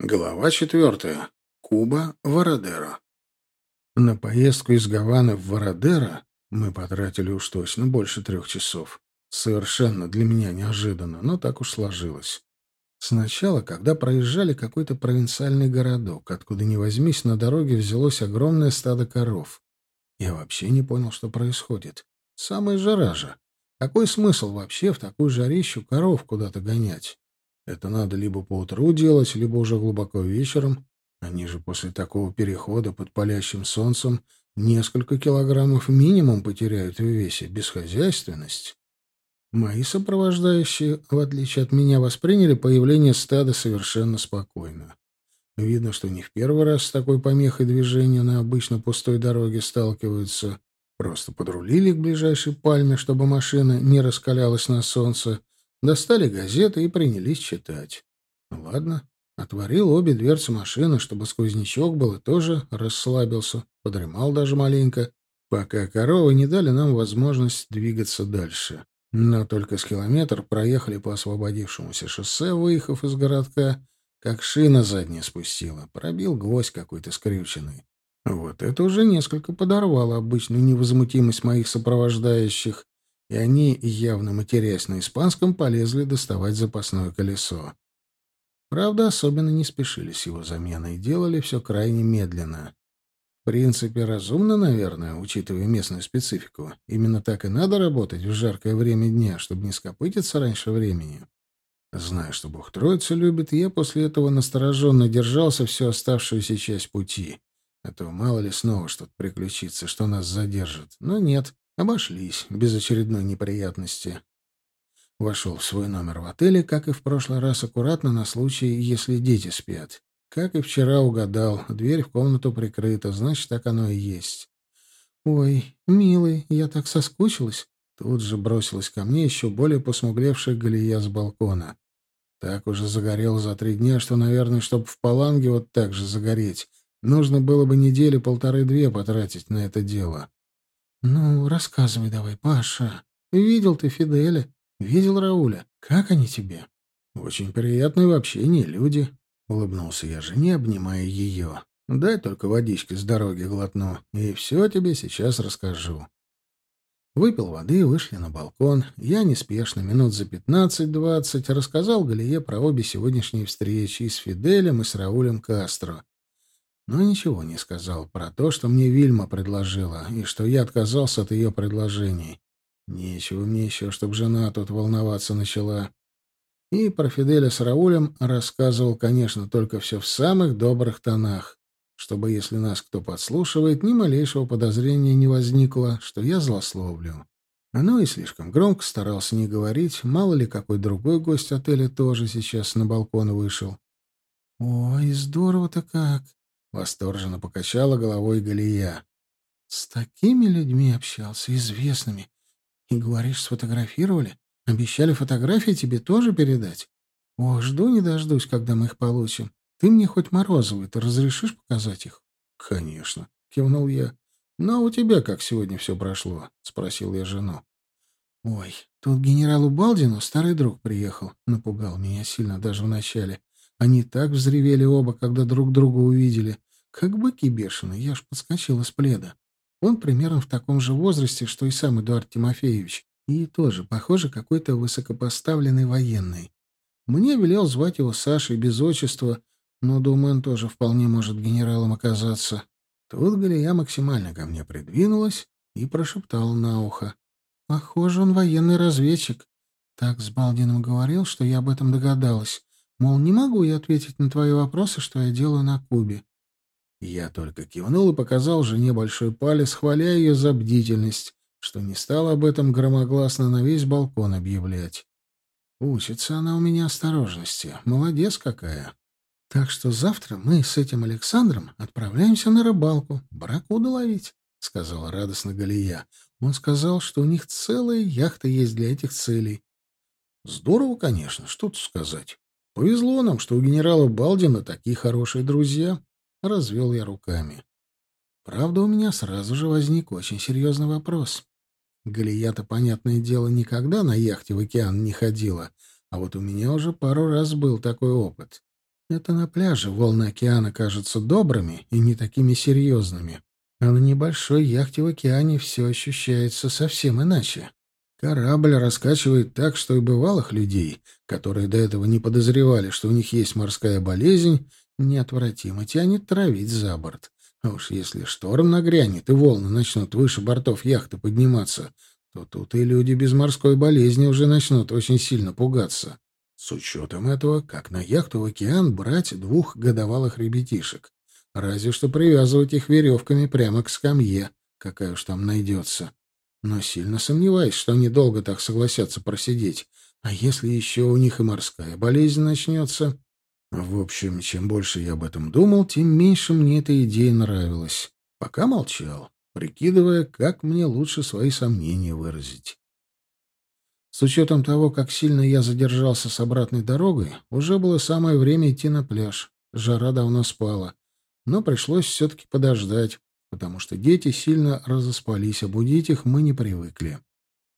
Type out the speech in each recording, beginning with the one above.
Глава четвертая. Куба, Вородеро. На поездку из Гаваны в Вородеро мы потратили уж точно больше трех часов. Совершенно для меня неожиданно, но так уж сложилось. Сначала, когда проезжали какой-то провинциальный городок, откуда ни возьмись, на дороге взялось огромное стадо коров. Я вообще не понял, что происходит. Самая жара же. Какой смысл вообще в такую жарищу коров куда-то гонять? Это надо либо по утру делать, либо уже глубоко вечером. Они же после такого перехода под палящим солнцем несколько килограммов минимум потеряют в весе, бесхозяйственность. Мои сопровождающие, в отличие от меня, восприняли появление стада совершенно спокойно. Видно, что не в первый раз с такой помехой движения на обычно пустой дороге сталкиваются. Просто подрулили к ближайшей пальме, чтобы машина не раскалялась на солнце, Достали газеты и принялись читать. Ну, ладно. Отворил обе дверцы машины, чтобы сквознячок был, и тоже расслабился, подремал даже маленько, пока коровы не дали нам возможность двигаться дальше. Но только с километр проехали по освободившемуся шоссе, выехав из городка, как шина задняя спустила, пробил гвоздь какой-то скрюченный. Вот это уже несколько подорвало обычную невозмутимость моих сопровождающих, и они, явно матерясь на испанском, полезли доставать запасное колесо. Правда, особенно не спешили с его заменой, делали все крайне медленно. В принципе, разумно, наверное, учитывая местную специфику. Именно так и надо работать в жаркое время дня, чтобы не скопытиться раньше времени. Зная, что Бог Троица любит, я после этого настороженно держался всю оставшуюся часть пути. А то мало ли снова что-то приключится, что нас задержит. Но нет, Обошлись, без очередной неприятности. Вошел в свой номер в отеле, как и в прошлый раз, аккуратно на случай, если дети спят. Как и вчера угадал, дверь в комнату прикрыта, значит, так оно и есть. «Ой, милый, я так соскучилась!» Тут же бросилась ко мне еще более посмуглевшая Галия с балкона. Так уже загорел за три дня, что, наверное, чтобы в Паланге вот так же загореть, нужно было бы недели полторы-две потратить на это дело. «Ну, рассказывай давай, Паша. Видел ты Фиделя? Видел Рауля? Как они тебе?» «Очень приятные в общении люди», — улыбнулся я жене, обнимая ее. «Дай только водички с дороги глотну, и все тебе сейчас расскажу». Выпил воды, вышли на балкон. Я неспешно, минут за пятнадцать-двадцать, рассказал Галие про обе сегодняшние встречи и с Фиделем, и с Раулем Кастро но ничего не сказал про то, что мне Вильма предложила, и что я отказался от ее предложений. Нечего мне еще, чтобы жена тут волноваться начала. И про Фиделя с Раулем рассказывал, конечно, только все в самых добрых тонах, чтобы, если нас кто подслушивает, ни малейшего подозрения не возникло, что я злословлю. Оно и слишком громко старался не говорить, мало ли какой другой гость отеля тоже сейчас на балкон вышел. «Ой, здорово-то как!» Восторженно покачала головой Галия. С такими людьми общался, известными. И, говоришь, сфотографировали? Обещали фотографии тебе тоже передать? Ох, жду не дождусь, когда мы их получим. Ты мне хоть морозовые-то разрешишь показать их? Конечно, кивнул я. Но у тебя как сегодня все прошло? Спросил я жену. Ой, тут генералу Балдину старый друг приехал. Напугал меня сильно даже вначале. Они так взревели оба, когда друг друга увидели. Как быки бешеные, я аж подскочила с пледа. Он примерно в таком же возрасте, что и сам Эдуард Тимофеевич. И тоже, похоже, какой-то высокопоставленный военный. Мне велел звать его Сашей без отчества, но, думаю, он тоже вполне может генералом оказаться. Тут Галия максимально ко мне придвинулась и прошептала на ухо. «Похоже, он военный разведчик. Так с Балдином говорил, что я об этом догадалась. Мол, не могу я ответить на твои вопросы, что я делаю на Кубе. Я только кивнул и показал жене большой палец, хваля ее за бдительность, что не стал об этом громогласно на весь балкон объявлять. Учится она у меня осторожности. Молодец какая. Так что завтра мы с этим Александром отправляемся на рыбалку, барракуду ловить, — сказала радостно Галия. Он сказал, что у них целая яхта есть для этих целей. Здорово, конечно, что тут сказать. Повезло нам, что у генерала Балдина такие хорошие друзья. Развел я руками. Правда, у меня сразу же возник очень серьезный вопрос. Галия-то, понятное дело, никогда на яхте в океан не ходила, а вот у меня уже пару раз был такой опыт. Это на пляже волны океана кажутся добрыми и не такими серьезными. А на небольшой яхте в океане все ощущается совсем иначе. Корабль раскачивает так, что и бывалых людей, которые до этого не подозревали, что у них есть морская болезнь, неотвратимо тянет травить за борт. А уж если шторм нагрянет и волны начнут выше бортов яхты подниматься, то тут и люди без морской болезни уже начнут очень сильно пугаться. С учетом этого, как на яхту в океан брать двух годовалых ребятишек? Разве что привязывать их веревками прямо к скамье, какая уж там найдется. Но сильно сомневаюсь, что они долго так согласятся просидеть. А если еще у них и морская болезнь начнется? В общем, чем больше я об этом думал, тем меньше мне эта идея нравилась. Пока молчал, прикидывая, как мне лучше свои сомнения выразить. С учетом того, как сильно я задержался с обратной дорогой, уже было самое время идти на пляж. Жара давно спала. Но пришлось все-таки подождать, потому что дети сильно разоспались, а будить их мы не привыкли.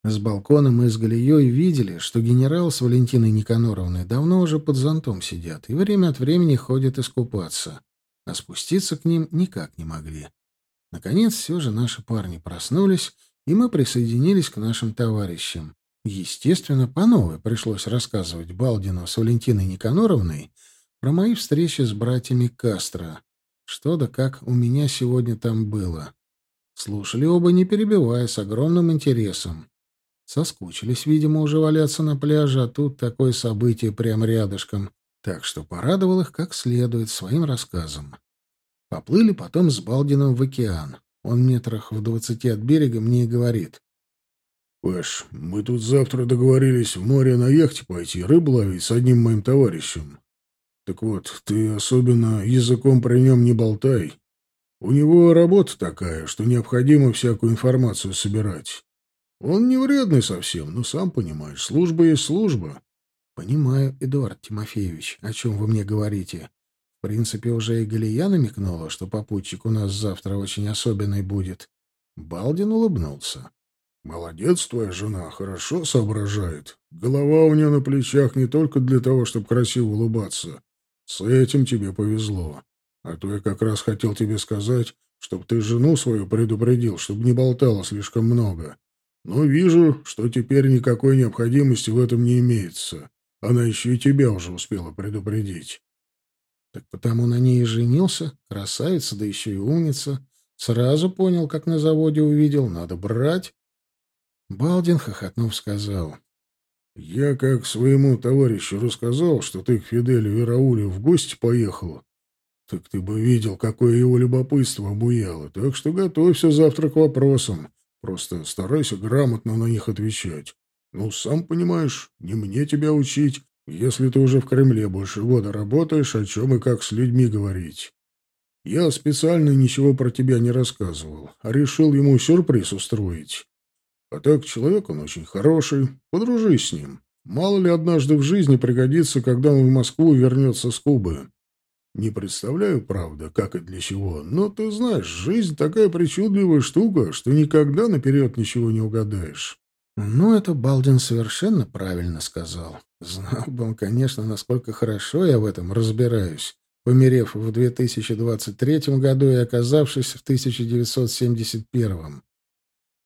С балкона мы с Галией видели, что генерал с Валентиной Никаноровной давно уже под зонтом сидят и время от времени ходят искупаться, а спуститься к ним никак не могли. Наконец, все же наши парни проснулись, и мы присоединились к нашим товарищам. Естественно, по новой пришлось рассказывать Балдину с Валентиной Никаноровной про мои встречи с братьями Кастро. Что да как у меня сегодня там было. Слушали оба, не перебивая, с огромным интересом. Соскучились, видимо, уже валяться на пляже, а тут такое событие прямо рядышком. Так что порадовал их как следует своим рассказом. Поплыли потом с Балдином в океан. Он метрах в двадцати от берега мне и говорит. «Паш, мы тут завтра договорились в море на яхте пойти рыбу ловить с одним моим товарищем. Так вот, ты особенно языком при нем не болтай. У него работа такая, что необходимо всякую информацию собирать. Он не вредный совсем, но сам понимаешь, служба есть служба. Понимаю, Эдуард Тимофеевич, о чем вы мне говорите. В принципе, уже и Галия намекнула, что попутчик у нас завтра очень особенный будет. Балдин улыбнулся. Молодец твоя жена, хорошо соображает. Голова у нее на плечах не только для того, чтобы красиво улыбаться. С этим тебе повезло. А то я как раз хотел тебе сказать, чтобы ты жену свою предупредил, чтобы не болтала слишком много. Но вижу, что теперь никакой необходимости в этом не имеется. Она еще и тебя уже успела предупредить. Так потому на ней и женился. Красавица, да еще и умница. Сразу понял, как на заводе увидел. Надо брать. Балдин, хохотнув, сказал. «Я как своему товарищу рассказал, что ты к Фиделю и Раулю в гости поехала, так ты бы видел, какое его любопытство обуяло. Так что готовься завтра к вопросам. Просто старайся грамотно на них отвечать. Ну, сам понимаешь, не мне тебя учить, если ты уже в Кремле больше года работаешь, о чем и как с людьми говорить. Я специально ничего про тебя не рассказывал, а решил ему сюрприз устроить. А так, человек он очень хороший, подружись с ним. Мало ли однажды в жизни пригодится, когда он в Москву вернется с Кубы. Не представляю, правда, как и для чего, но ты знаешь, жизнь такая причудливая штука, что никогда наперед ничего не угадаешь. Ну, это Балдин совершенно правильно сказал. Знал бы он, конечно, насколько хорошо я в этом разбираюсь, померев в 2023 году и оказавшись в 1971.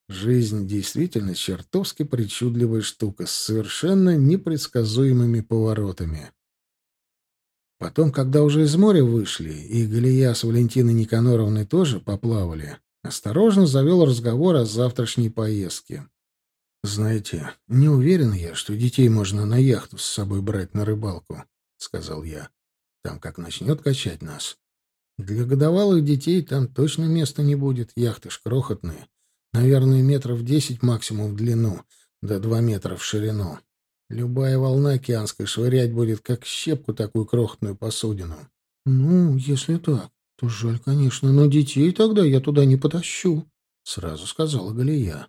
Жизнь действительно чертовски причудливая штука с совершенно непредсказуемыми поворотами. Потом, когда уже из моря вышли, и Галия с Валентиной Никаноровной тоже поплавали, осторожно завел разговор о завтрашней поездке. «Знаете, не уверен я, что детей можно на яхту с собой брать на рыбалку», — сказал я. «Там как начнет качать нас. Для годовалых детей там точно места не будет, яхты ж крохотные. Наверное, метров десять максимум в длину, до два метра в ширину. Любая волна океанской швырять будет, как щепку такую крохотную посудину. Ну, если так, то жаль, конечно, но детей тогда я туда не потащу, сразу сказала Галия.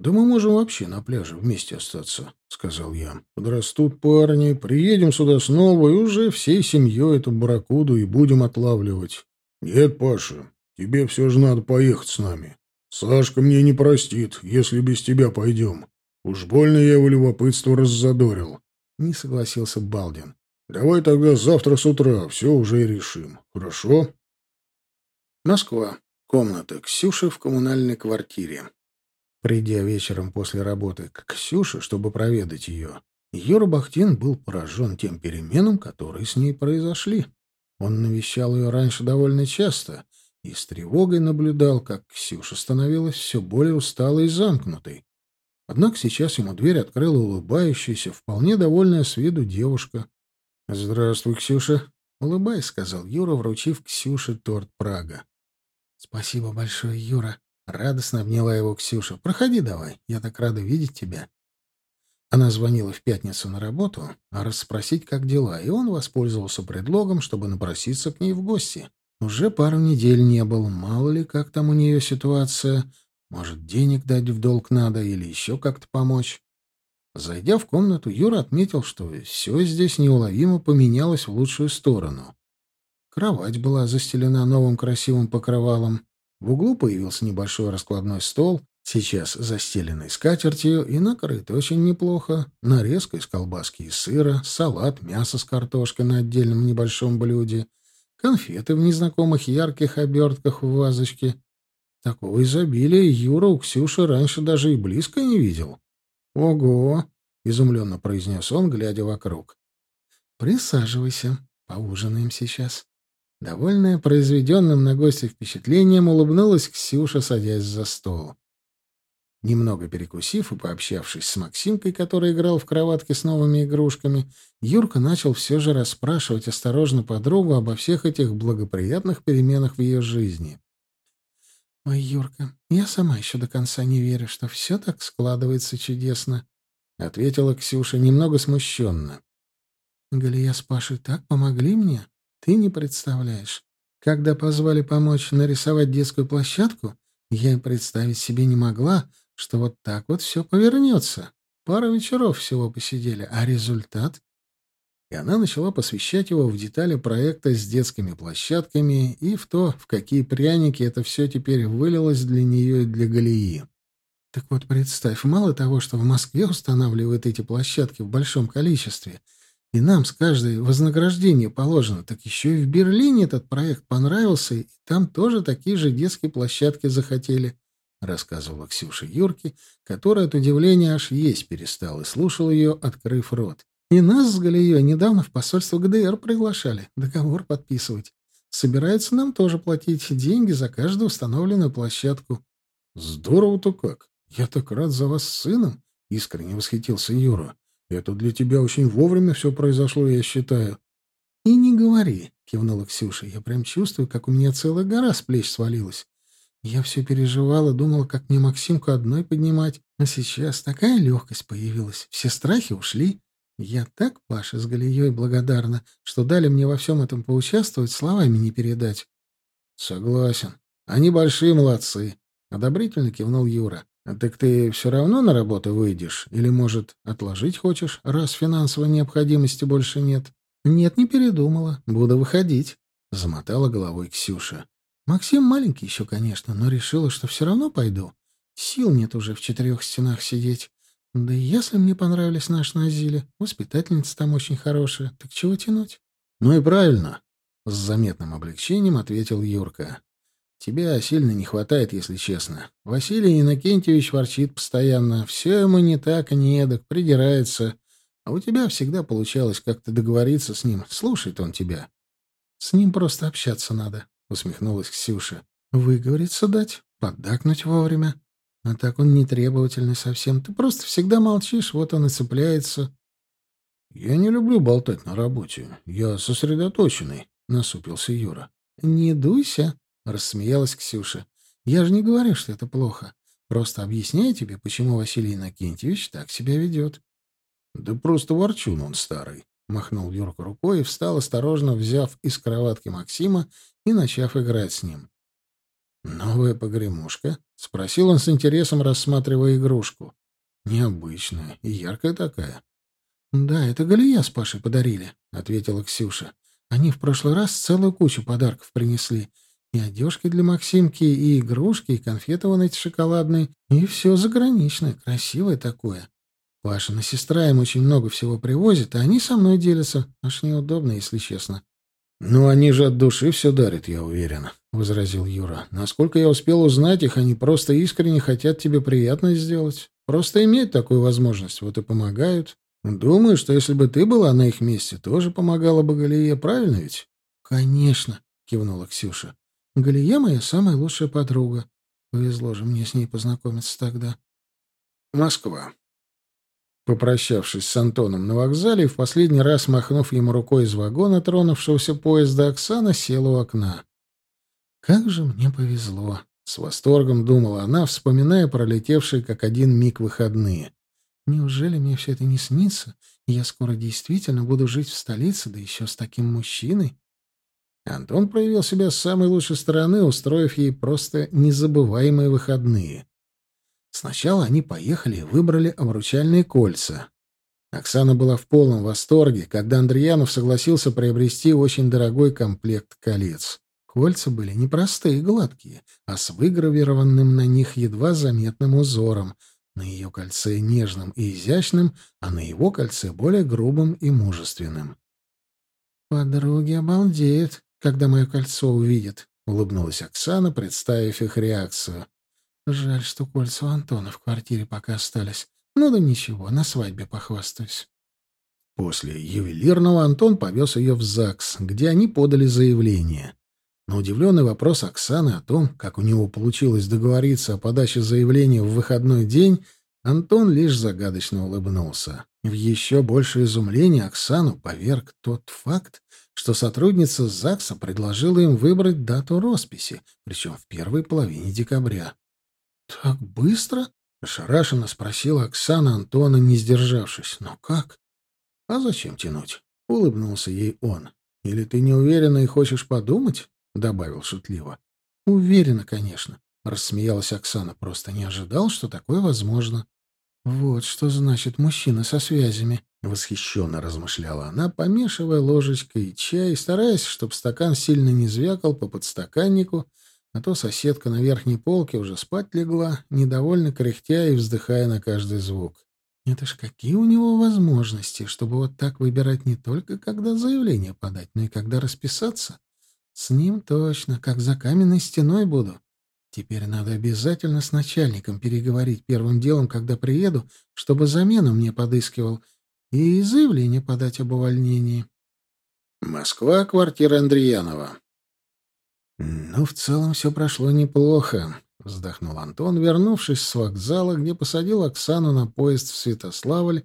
Да мы можем вообще на пляже вместе остаться, сказал я. Подрастут парни, приедем сюда снова и уже всей семьей эту барракуду и будем отлавливать. Нет, Паша, тебе все же надо поехать с нами. Сашка мне не простит, если без тебя пойдем. Уж больно я его любопытство раззадорил. Не согласился Балдин. Давай тогда завтра с утра все уже и решим. Хорошо? Москва. Комната Ксюши в коммунальной квартире. Придя вечером после работы к Ксюше, чтобы проведать ее, Юра Бахтин был поражен тем переменам, которые с ней произошли. Он навещал ее раньше довольно часто и с тревогой наблюдал, как Ксюша становилась все более усталой и замкнутой. Однако сейчас ему дверь открыла улыбающаяся, вполне довольная с виду девушка. «Здравствуй, Ксюша», — улыбаясь, сказал Юра, вручив Ксюше торт Прага. «Спасибо большое, Юра», — радостно обняла его Ксюша. «Проходи давай, я так рада видеть тебя». Она звонила в пятницу на работу, а расспросить, как дела, и он воспользовался предлогом, чтобы напроситься к ней в гости. Уже пару недель не был, мало ли, как там у нее ситуация. Может, денег дать в долг надо или еще как-то помочь. Зайдя в комнату, Юра отметил, что все здесь неуловимо поменялось в лучшую сторону. Кровать была застелена новым красивым покрывалом. В углу появился небольшой раскладной стол, сейчас застеленный скатертью и накрыт очень неплохо. Нарезка из колбаски и сыра, салат, мясо с картошкой на отдельном небольшом блюде, конфеты в незнакомых ярких обертках в вазочке. Такого изобилия Юра у Ксюши раньше даже и близко не видел. «Ого!» — изумленно произнес он, глядя вокруг. «Присаживайся, поужинаем сейчас». Довольная произведенным на гостя впечатлением, улыбнулась Ксюша, садясь за стол. Немного перекусив и пообщавшись с Максимкой, который играл в кроватке с новыми игрушками, Юрка начал все же расспрашивать осторожно подругу обо всех этих благоприятных переменах в ее жизни. «Ой, Юрка, я сама еще до конца не верю, что все так складывается чудесно», — ответила Ксюша немного смущенно. «Галия с Пашей так помогли мне, ты не представляешь. Когда позвали помочь нарисовать детскую площадку, я и представить себе не могла, что вот так вот все повернется. Пара вечеров всего посидели, а результат? И она начала посвящать его в детали проекта с детскими площадками и в то, в какие пряники это все теперь вылилось для нее и для Галии. Так вот, представь, мало того, что в Москве устанавливают эти площадки в большом количестве — и нам с каждой вознаграждение положено. Так еще и в Берлине этот проект понравился, и там тоже такие же детские площадки захотели, — рассказывала Ксюша Юрке, которая от удивления аж есть перестал и слушал ее, открыв рот. И нас с Галией недавно в посольство ГДР приглашали договор подписывать. Собирается нам тоже платить деньги за каждую установленную площадку. — Здорово-то как! Я так рад за вас с сыном! — искренне восхитился Юра. Это для тебя очень вовремя все произошло, я считаю. — И не говори, — кивнула Ксюша. — Я прям чувствую, как у меня целая гора с плеч свалилась. Я все переживала, думала, как мне Максимку одной поднимать. А сейчас такая легкость появилась. Все страхи ушли. Я так Паше с Галией благодарна, что дали мне во всем этом поучаствовать, словами не передать. — Согласен. Они большие молодцы. Одобрительно кивнул Юра. «Так ты все равно на работу выйдешь? Или, может, отложить хочешь, раз финансовой необходимости больше нет?» «Нет, не передумала. Буду выходить», — замотала головой Ксюша. «Максим маленький еще, конечно, но решила, что все равно пойду. Сил нет уже в четырех стенах сидеть. Да и если мне понравились наши на Азиле, воспитательница там очень хорошая, так чего тянуть?» «Ну и правильно», — с заметным облегчением ответил Юрка. Тебя сильно не хватает, если честно. Василий Иннокентьевич ворчит постоянно. Все ему не так, не эдак, придирается. А у тебя всегда получалось как-то договориться с ним. Слушает он тебя. — С ним просто общаться надо, — усмехнулась Ксюша. — Выговориться дать, поддакнуть вовремя. А так он не требовательный совсем. Ты просто всегда молчишь, вот он и цепляется. — Я не люблю болтать на работе. Я сосредоточенный, — насупился Юра. — Не дуйся, — рассмеялась Ксюша. «Я же не говорю, что это плохо. Просто объясняю тебе, почему Василий Иннокентьевич так себя ведет». «Да просто ворчун он старый», — махнул Юрка рукой и встал, осторожно взяв из кроватки Максима и начав играть с ним. «Новая погремушка?» — спросил он с интересом, рассматривая игрушку. «Необычная и яркая такая». «Да, это Галия с Пашей подарили», — ответила Ксюша. «Они в прошлый раз целую кучу подарков принесли. И одежки для Максимки, и игрушки, и конфеты вон эти шоколадные. И все заграничное, красивое такое. Пашина сестра им очень много всего привозит, а они со мной делятся. Аж неудобно, если честно. «Ну, они же от души все дарят, я уверен», — возразил Юра. «Насколько я успел узнать их, они просто искренне хотят тебе приятно сделать. Просто имеют такую возможность, вот и помогают. Думаю, что если бы ты была на их месте, тоже помогала бы Галие, правильно ведь?» «Конечно», — кивнула Ксюша. «Галия моя самая лучшая подруга. Повезло же мне с ней познакомиться тогда». Москва. Попрощавшись с Антоном на вокзале и в последний раз махнув ему рукой из вагона тронувшегося поезда, Оксана села у окна. «Как же мне повезло!» — с восторгом думала она, вспоминая пролетевшие как один миг выходные. «Неужели мне все это не снится, я скоро действительно буду жить в столице, да еще с таким мужчиной?» Антон проявил себя с самой лучшей стороны, устроив ей просто незабываемые выходные. Сначала они поехали и выбрали обручальные кольца. Оксана была в полном восторге, когда Андреянов согласился приобрести очень дорогой комплект колец. Кольца были не простые и гладкие, а с выгравированным на них едва заметным узором, на ее кольце нежным и изящным, а на его кольце более грубым и мужественным. «Подруги обалдеют, когда мое кольцо увидят», — улыбнулась Оксана, представив их реакцию. Жаль, что кольца у Антона в квартире пока остались. Ну да ничего, на свадьбе похвастаюсь. После ювелирного Антон повез ее в ЗАГС, где они подали заявление. На удивленный вопрос Оксаны о том, как у него получилось договориться о подаче заявления в выходной день, Антон лишь загадочно улыбнулся. В еще большее изумление Оксану поверг тот факт, что сотрудница ЗАГСа предложила им выбрать дату росписи, причем в первой половине декабря. «Так быстро?» — ошарашенно спросила Оксана Антона, не сдержавшись. «Но как?» «А зачем тянуть?» — улыбнулся ей он. «Или ты не уверена и хочешь подумать?» — добавил шутливо. «Уверена, конечно», — рассмеялась Оксана. «Просто не ожидал, что такое возможно». «Вот что значит мужчина со связями», — восхищенно размышляла она, помешивая ложечкой чай, стараясь, чтобы стакан сильно не звякал по подстаканнику, а то соседка на верхней полке уже спать легла, недовольно кряхтя и вздыхая на каждый звук. Это ж какие у него возможности, чтобы вот так выбирать не только когда заявление подать, но и когда расписаться. С ним точно, как за каменной стеной буду. Теперь надо обязательно с начальником переговорить первым делом, когда приеду, чтобы замену мне подыскивал, и заявление подать об увольнении. Москва, квартира Андреянова. «Ну, в целом все прошло неплохо», — вздохнул Антон, вернувшись с вокзала, где посадил Оксану на поезд в Святославль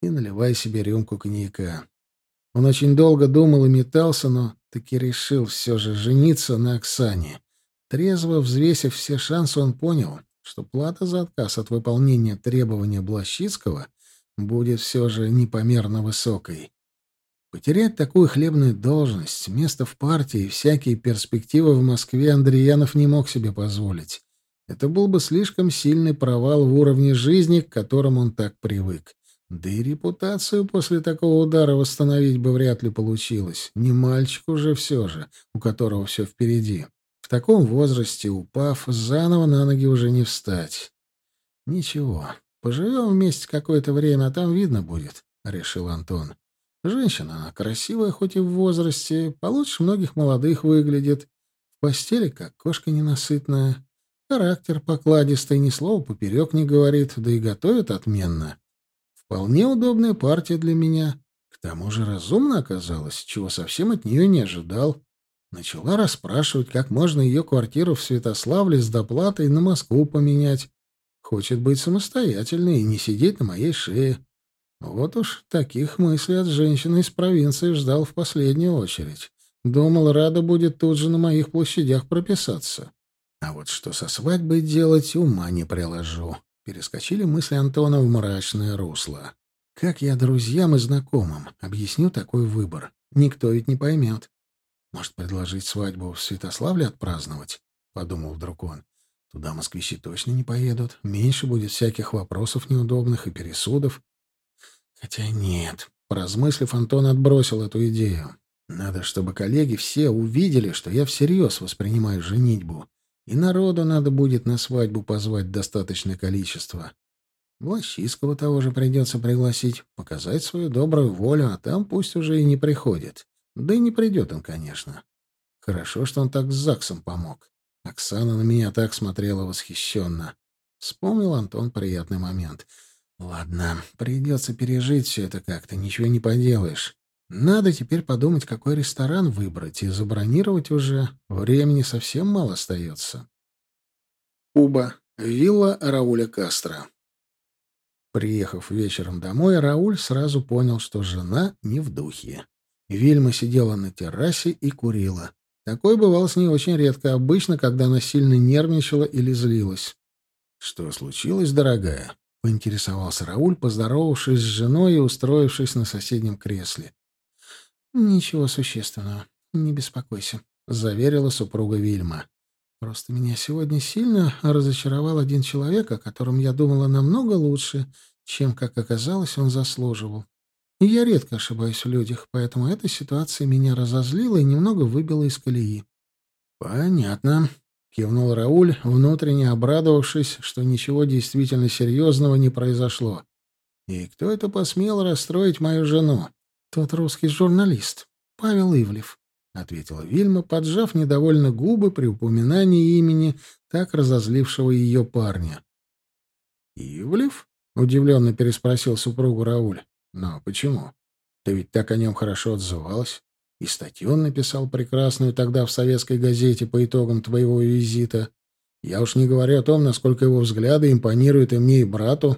и наливая себе рюмку коньяка. Он очень долго думал и метался, но таки решил все же жениться на Оксане. Трезво взвесив все шансы, он понял, что плата за отказ от выполнения требования Блащицкого будет все же непомерно высокой. Потерять такую хлебную должность, место в партии и всякие перспективы в Москве Андреянов не мог себе позволить. Это был бы слишком сильный провал в уровне жизни, к которому он так привык. Да и репутацию после такого удара восстановить бы вряд ли получилось. Не мальчик уже все же, у которого все впереди. В таком возрасте, упав, заново на ноги уже не встать. «Ничего, поживем вместе какое-то время, а там видно будет», — решил Антон. Женщина она красивая, хоть и в возрасте, получше многих молодых выглядит. В постели, как кошка ненасытная. Характер покладистый, ни слова поперек не говорит, да и готовит отменно. Вполне удобная партия для меня. К тому же разумно оказалось, чего совсем от нее не ожидал. Начала расспрашивать, как можно ее квартиру в Святославле с доплатой на Москву поменять. Хочет быть самостоятельной и не сидеть на моей шее. Вот уж таких мыслей от женщины из провинции ждал в последнюю очередь. Думал, рада будет тут же на моих площадях прописаться. А вот что со свадьбой делать, ума не приложу. Перескочили мысли Антона в мрачное русло. Как я друзьям и знакомым объясню такой выбор? Никто ведь не поймет. Может, предложить свадьбу в Святославле отпраздновать? Подумал вдруг он. Туда москвичи точно не поедут. Меньше будет всяких вопросов неудобных и пересудов. Хотя нет. Поразмыслив, Антон отбросил эту идею. Надо, чтобы коллеги все увидели, что я всерьез воспринимаю женитьбу. И народу надо будет на свадьбу позвать достаточное количество. Влащиского того же придется пригласить, показать свою добрую волю, а там пусть уже и не приходит. Да и не придет он, конечно. Хорошо, что он так с ЗАГСом помог. Оксана на меня так смотрела восхищенно. Вспомнил Антон приятный момент. Ладно, придется пережить все это как-то, ничего не поделаешь. Надо теперь подумать, какой ресторан выбрать, и забронировать уже. Времени совсем мало остается. Куба. Вилла Рауля Кастро. Приехав вечером домой, Рауль сразу понял, что жена не в духе. Вильма сидела на террасе и курила. Такое бывало с ней очень редко, обычно, когда она сильно нервничала или злилась. «Что случилось, дорогая?» — поинтересовался Рауль, поздоровавшись с женой и устроившись на соседнем кресле. «Ничего существенного. Не беспокойся», — заверила супруга Вильма. «Просто меня сегодня сильно разочаровал один человек, о котором я думала намного лучше, чем, как оказалось, он заслуживал. И я редко ошибаюсь в людях, поэтому эта ситуация меня разозлила и немного выбила из колеи. «Понятно», — кивнул Рауль, внутренне обрадовавшись, что ничего действительно серьезного не произошло. «И кто это посмел расстроить мою жену?» «Тот русский журналист, Павел Ивлев», — ответила Вильма, поджав недовольно губы при упоминании имени так разозлившего ее парня. «Ивлев?» — удивленно переспросил супругу Рауль. Но почему? Ты ведь так о нем хорошо отзывалась. И статью он написал прекрасную тогда в советской газете по итогам твоего визита. Я уж не говорю о том, насколько его взгляды импонируют и мне, и брату.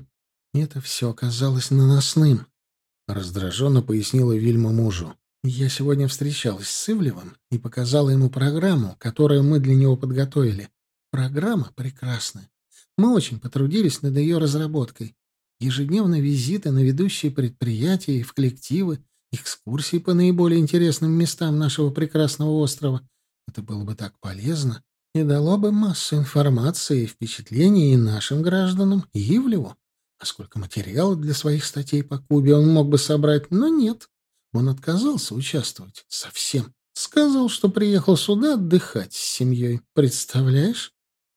Это все оказалось наносным, — раздраженно пояснила Вильма мужу. Я сегодня встречалась с Ивлевым и показала ему программу, которую мы для него подготовили. Программа прекрасная. Мы очень потрудились над ее разработкой. Ежедневные визиты на ведущие предприятия и в коллективы, экскурсии по наиболее интересным местам нашего прекрасного острова. Это было бы так полезно и дало бы массу информации и впечатлений и нашим гражданам, и Ивлеву. А сколько материала для своих статей по Кубе он мог бы собрать, но нет. Он отказался участвовать. Совсем. Сказал, что приехал сюда отдыхать с семьей. Представляешь?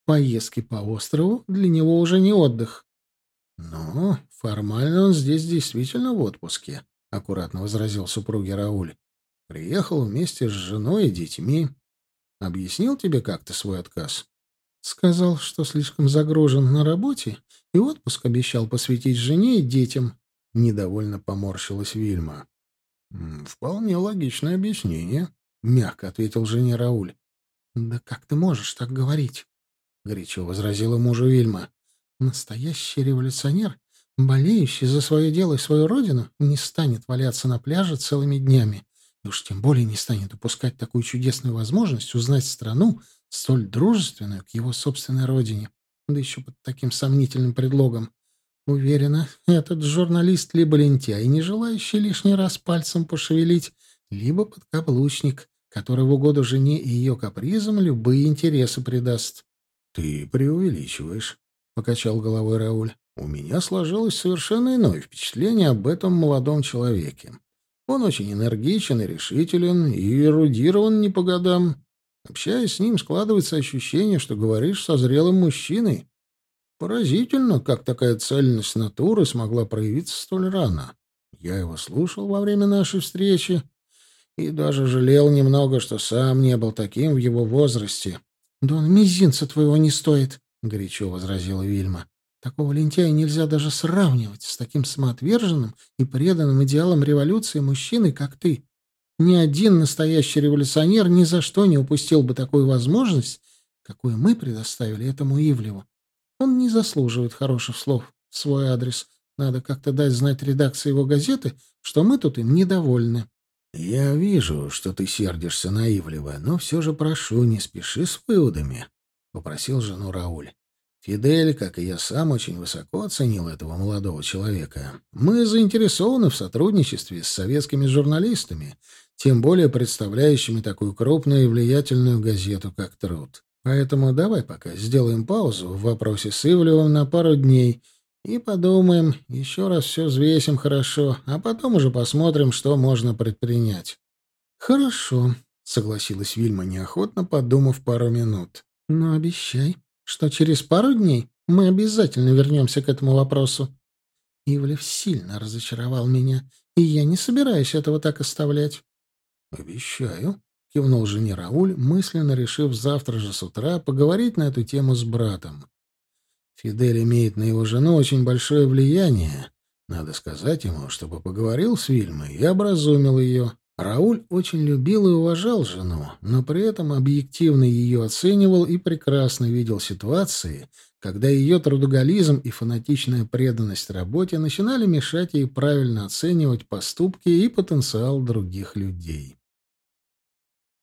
Поездки по острову для него уже не отдых. «Ну, формально он здесь действительно в отпуске», — аккуратно возразил супруге Рауль. «Приехал вместе с женой и детьми. Объяснил тебе как-то свой отказ?» «Сказал, что слишком загружен на работе, и отпуск обещал посвятить жене и детям», — недовольно поморщилась Вильма. «Вполне логичное объяснение», — мягко ответил жене Рауль. «Да как ты можешь так говорить?» — горячо возразила мужу Вильма. Настоящий революционер, болеющий за свое дело и свою родину, не станет валяться на пляже целыми днями. И уж тем более не станет упускать такую чудесную возможность узнать страну, столь дружественную к его собственной родине. Да еще под таким сомнительным предлогом. Уверена, этот журналист либо лентяй, не желающий лишний раз пальцем пошевелить, либо подкаблучник, который в угоду жене и ее капризам любые интересы придаст. — Ты преувеличиваешь, — покачал головой Рауль. «У меня сложилось совершенно иное впечатление об этом молодом человеке. Он очень энергичен и решителен, и эрудирован не по годам. Общаясь с ним, складывается ощущение, что говоришь со зрелым мужчиной. Поразительно, как такая цельность натуры смогла проявиться столь рано. Я его слушал во время нашей встречи и даже жалел немного, что сам не был таким в его возрасте. «Да он мизинца твоего не стоит», — горячо возразила Вильма. «Такого лентяя нельзя даже сравнивать с таким самоотверженным и преданным идеалам революции мужчиной, как ты. Ни один настоящий революционер ни за что не упустил бы такую возможность, какую мы предоставили этому Ивлеву. Он не заслуживает хороших слов в свой адрес. Надо как-то дать знать редакции его газеты, что мы тут им недовольны». «Я вижу, что ты сердишься на Ивлева, но все же прошу, не спеши с выводами», — попросил жену Рауль. Фидель, как и я сам, очень высоко оценил этого молодого человека. Мы заинтересованы в сотрудничестве с советскими журналистами, тем более представляющими такую крупную и влиятельную газету, как «Труд». Поэтому давай пока сделаем паузу в вопросе с Ивлевым на пару дней и подумаем, еще раз все взвесим хорошо, а потом уже посмотрим, что можно предпринять. «Хорошо», — согласилась Вильма неохотно, подумав пару минут. «Но обещай, что через пару дней Мы обязательно вернемся к этому вопросу. Ивлев сильно разочаровал меня, и я не собираюсь этого так оставлять. «Обещаю», — кивнул жене Рауль, мысленно решив завтра же с утра поговорить на эту тему с братом. Фидель имеет на его жену очень большое влияние. Надо сказать ему, чтобы поговорил с Вильмой и образумил ее. Рауль очень любил и уважал жену, но при этом объективно ее оценивал и прекрасно видел ситуации, когда ее трудоголизм и фанатичная преданность работе начинали мешать ей правильно оценивать поступки и потенциал других людей.